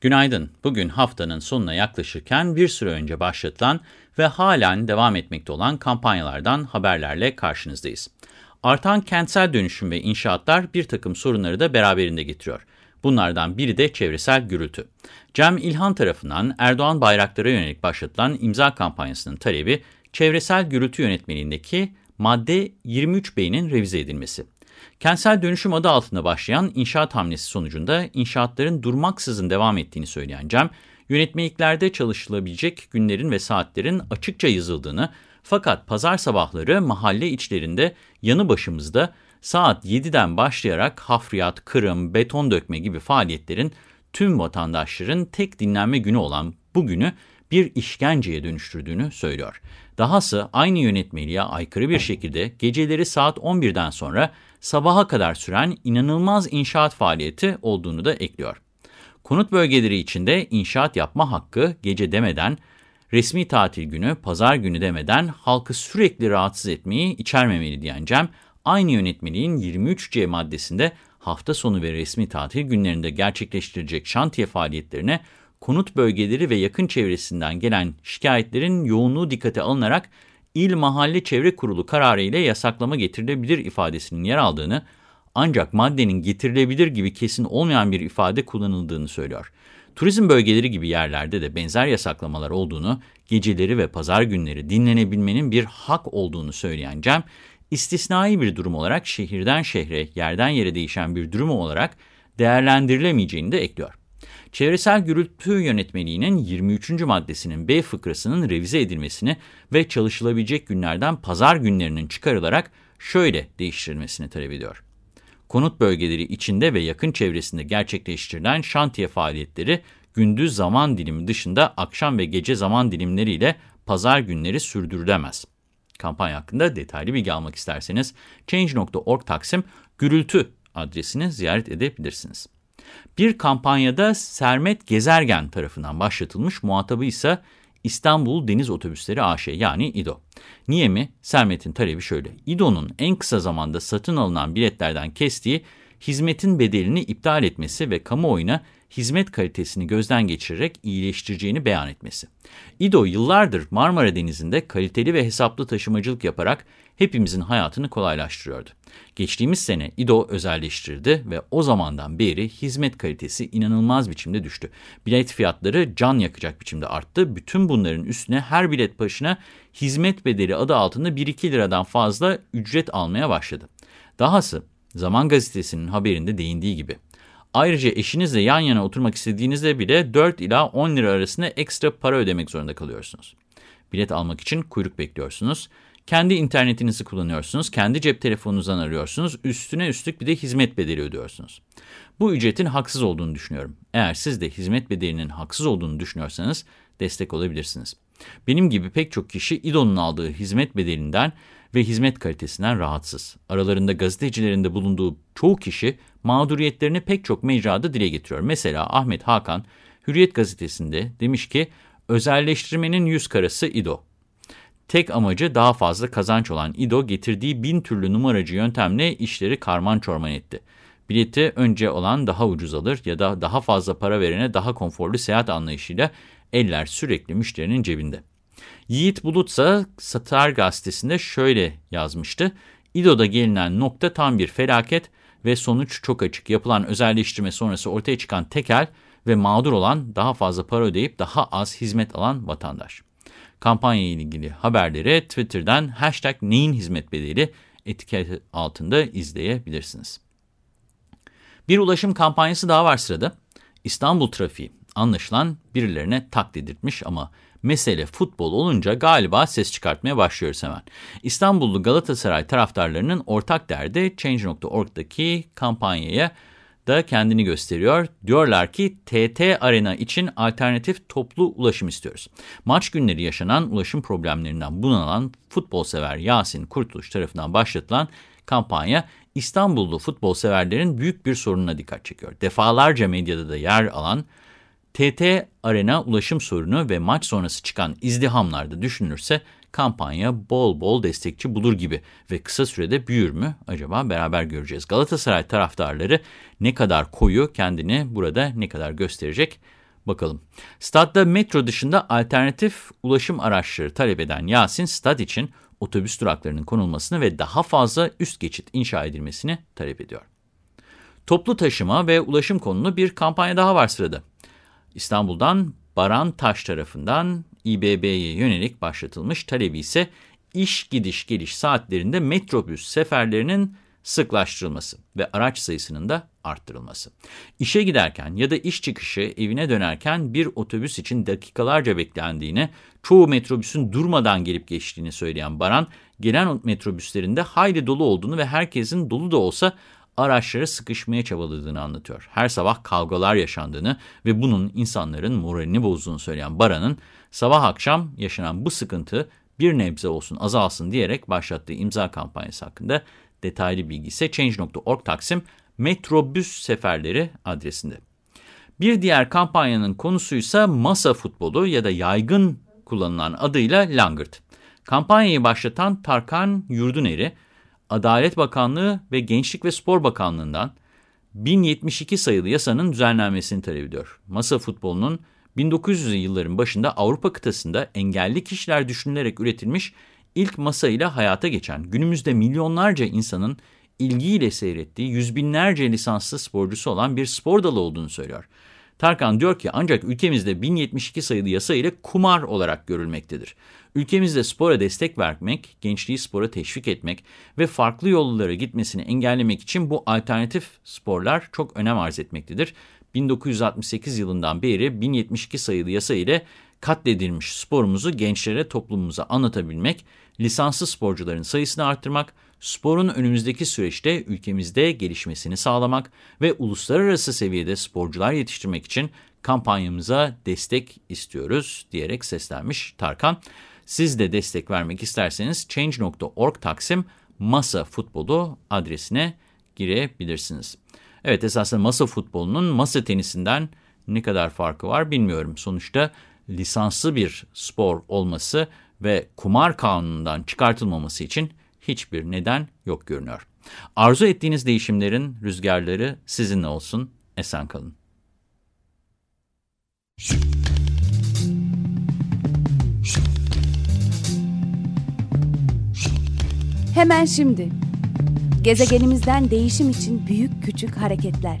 Günaydın. Bugün haftanın sonuna yaklaşırken bir süre önce başlatılan ve halen devam etmekte olan kampanyalardan haberlerle karşınızdayız. Artan kentsel dönüşüm ve inşaatlar bir takım sorunları da beraberinde getiriyor. Bunlardan biri de çevresel gürültü. Cem İlhan tarafından Erdoğan bayraklara yönelik başlatılan imza kampanyasının talebi, çevresel gürültü yönetmeliğindeki madde 23B'nin revize edilmesi. Kentsel dönüşüm adı altında başlayan inşaat hamlesi sonucunda inşaatların durmaksızın devam ettiğini söyleyen Cem, yönetmeliklerde çalışılabilecek günlerin ve saatlerin açıkça yazıldığını, fakat pazar sabahları mahalle içlerinde yanı başımızda saat 7'den başlayarak hafriyat, kırım, beton dökme gibi faaliyetlerin tüm vatandaşların tek dinlenme günü olan bu günü bir işkenceye dönüştürdüğünü söylüyor. Dahası aynı yönetmeliğe aykırı bir şekilde geceleri saat 11'den sonra sabaha kadar süren inanılmaz inşaat faaliyeti olduğunu da ekliyor. Konut bölgeleri içinde inşaat yapma hakkı gece demeden, resmi tatil günü, pazar günü demeden halkı sürekli rahatsız etmeyi içermemeli diyen Cem, aynı yönetmeliğin 23C maddesinde hafta sonu ve resmi tatil günlerinde gerçekleştirecek şantiye faaliyetlerine konut bölgeleri ve yakın çevresinden gelen şikayetlerin yoğunluğu dikkate alınarak İl Mahalle Çevre Kurulu kararı ile yasaklama getirilebilir ifadesinin yer aldığını, ancak maddenin getirilebilir gibi kesin olmayan bir ifade kullanıldığını söylüyor. Turizm bölgeleri gibi yerlerde de benzer yasaklamalar olduğunu, geceleri ve pazar günleri dinlenebilmenin bir hak olduğunu söyleyen Cem, istisnai bir durum olarak şehirden şehre, yerden yere değişen bir durum olarak değerlendirilemeyeceğini de ekliyor. Çevresel gürültü yönetmeliğinin 23. maddesinin B fıkrasının revize edilmesini ve çalışılabilecek günlerden pazar günlerinin çıkarılarak şöyle değiştirilmesini talep ediyor. Konut bölgeleri içinde ve yakın çevresinde gerçekleştirilen şantiye faaliyetleri gündüz zaman dilimi dışında akşam ve gece zaman dilimleriyle pazar günleri sürdürülemez. Kampanya hakkında detaylı bilgi almak isterseniz change.org taksim gürültü adresini ziyaret edebilirsiniz. Bir kampanyada Sermet Gezergen tarafından başlatılmış muhatabı ise İstanbul Deniz Otobüsleri AŞ yani İDO. Niye mi? Sermet'in talebi şöyle. İDO'nun en kısa zamanda satın alınan biletlerden kestiği hizmetin bedelini iptal etmesi ve kamuoyuna hizmet kalitesini gözden geçirerek iyileştireceğini beyan etmesi. İDO yıllardır Marmara Denizi'nde kaliteli ve hesaplı taşımacılık yaparak hepimizin hayatını kolaylaştırıyordu. Geçtiğimiz sene İDO özelleştirdi ve o zamandan beri hizmet kalitesi inanılmaz biçimde düştü. Bilet fiyatları can yakacak biçimde arttı. Bütün bunların üstüne her bilet başına hizmet bedeli adı altında 1-2 liradan fazla ücret almaya başladı. Dahası Zaman Gazetesi'nin haberinde değindiği gibi Ayrıca eşinizle yan yana oturmak istediğinizde bile 4 ila 10 lira arasında ekstra para ödemek zorunda kalıyorsunuz. Bilet almak için kuyruk bekliyorsunuz. Kendi internetinizi kullanıyorsunuz, kendi cep telefonunuzdan arıyorsunuz, üstüne üstlük bir de hizmet bedeli ödüyorsunuz. Bu ücretin haksız olduğunu düşünüyorum. Eğer siz de hizmet bedelinin haksız olduğunu düşünüyorsanız destek olabilirsiniz. Benim gibi pek çok kişi İDO'nun aldığı hizmet bedelinden ve hizmet kalitesinden rahatsız. Aralarında gazetecilerin de bulunduğu çoğu kişi mağduriyetlerini pek çok mecrada dile getiriyor. Mesela Ahmet Hakan Hürriyet gazetesinde demiş ki özelleştirmenin yüz karası İDO. Tek amacı daha fazla kazanç olan İDO getirdiği bin türlü numaracı yöntemle işleri karman çorman etti. Bileti önce olan daha ucuz alır ya da daha fazla para verene daha konforlu seyahat anlayışıyla eller sürekli müşterinin cebinde. Yiğit Bulut ise Satar gazetesinde şöyle yazmıştı. İDO'da gelinen nokta tam bir felaket ve sonuç çok açık. Yapılan özelleştirme sonrası ortaya çıkan tekel ve mağdur olan daha fazla para ödeyip daha az hizmet alan vatandaş. Kampanya ile ilgili haberleri Twitter'dan hashtag neyin hizmet bedeli etiketi altında izleyebilirsiniz. Bir ulaşım kampanyası daha var sırada. İstanbul trafiği anlaşılan birilerine tak dedirtmiş ama mesele futbol olunca galiba ses çıkartmaya başlıyoruz hemen. İstanbullu Galatasaray taraftarlarının ortak derdi Change.org'daki kampanyaya da kendini gösteriyor. Diyorlar ki TT Arena için alternatif toplu ulaşım istiyoruz. Maç günleri yaşanan ulaşım problemlerinden bunalan futbol sever Yasin Kurtuluş tarafından başlatılan kampanya İstanbullu futbol severlerin büyük bir sorununa dikkat çekiyor. Defalarca medyada da yer alan TT Arena ulaşım sorunu ve maç sonrası çıkan izdihamlarda düşünülürse kampanya bol bol destekçi bulur gibi ve kısa sürede büyür mü acaba beraber göreceğiz. Galatasaray taraftarları ne kadar koyu kendini burada ne kadar gösterecek bakalım. Stadda metro dışında alternatif ulaşım araçları talep eden Yasin stad için otobüs duraklarının konulmasını ve daha fazla üst geçit inşa edilmesini talep ediyor. Toplu taşıma ve ulaşım konulu bir kampanya daha var sırada. İstanbul'dan Baran Taş tarafından İBB'ye yönelik başlatılmış talebi ise iş gidiş geliş saatlerinde metrobüs seferlerinin sıklaştırılması ve araç sayısının da arttırılması. İşe giderken ya da iş çıkışı evine dönerken bir otobüs için dakikalarca beklendiğini, çoğu metrobüsün durmadan gelip geçtiğini söyleyen Baran, gelen metrobüslerinde hayli dolu olduğunu ve herkesin dolu da olsa araçlara sıkışmaya çabaladığını anlatıyor. Her sabah kavgalar yaşandığını ve bunun insanların moralini bozduğunu söyleyen Baran'ın sabah akşam yaşanan bu sıkıntı bir nebze olsun azalsın diyerek başlattığı imza kampanyası hakkında detaylı bilgi ise Change.org Taksim Metrobüs Seferleri adresinde. Bir diğer kampanyanın konusuysa masa futbolu ya da yaygın kullanılan adıyla Langırt. Kampanyayı başlatan Tarkan Yurduneri, Adalet Bakanlığı ve Gençlik ve Spor Bakanlığı'ndan 1072 sayılı yasanın düzenlenmesini talep ediyor. Masa futbolunun 1900'lü yılların başında Avrupa kıtasında engelli kişiler düşünülerek üretilmiş ilk masa ile hayata geçen, günümüzde milyonlarca insanın ilgiyle seyrettiği yüz binlerce lisanslı sporcusu olan bir spor dalı olduğunu söylüyor. Tarkan diyor ki ancak ülkemizde 1072 sayılı yasa ile kumar olarak görülmektedir. Ülkemizde spora destek vermek, gençliği spora teşvik etmek ve farklı yollara gitmesini engellemek için bu alternatif sporlar çok önem arz etmektedir. 1968 yılından beri 1072 sayılı yasa ile katledilmiş sporumuzu gençlere, toplumumuza anlatabilmek, lisanslı sporcuların sayısını arttırmak, sporun önümüzdeki süreçte ülkemizde gelişmesini sağlamak ve uluslararası seviyede sporcular yetiştirmek için kampanyamıza destek istiyoruz diyerek seslenmiş Tarkan. Siz de destek vermek isterseniz change.org taksim masa futbolu adresine girebilirsiniz. Evet esasında masa futbolunun masa tenisinden ne kadar farkı var bilmiyorum. Sonuçta lisanslı bir spor olması ve kumar kanunundan çıkartılmaması için hiçbir neden yok görünüyor. Arzu ettiğiniz değişimlerin rüzgarları sizinle olsun. Esen kalın. Hemen şimdi. Gezegenimizden değişim için büyük küçük hareketler.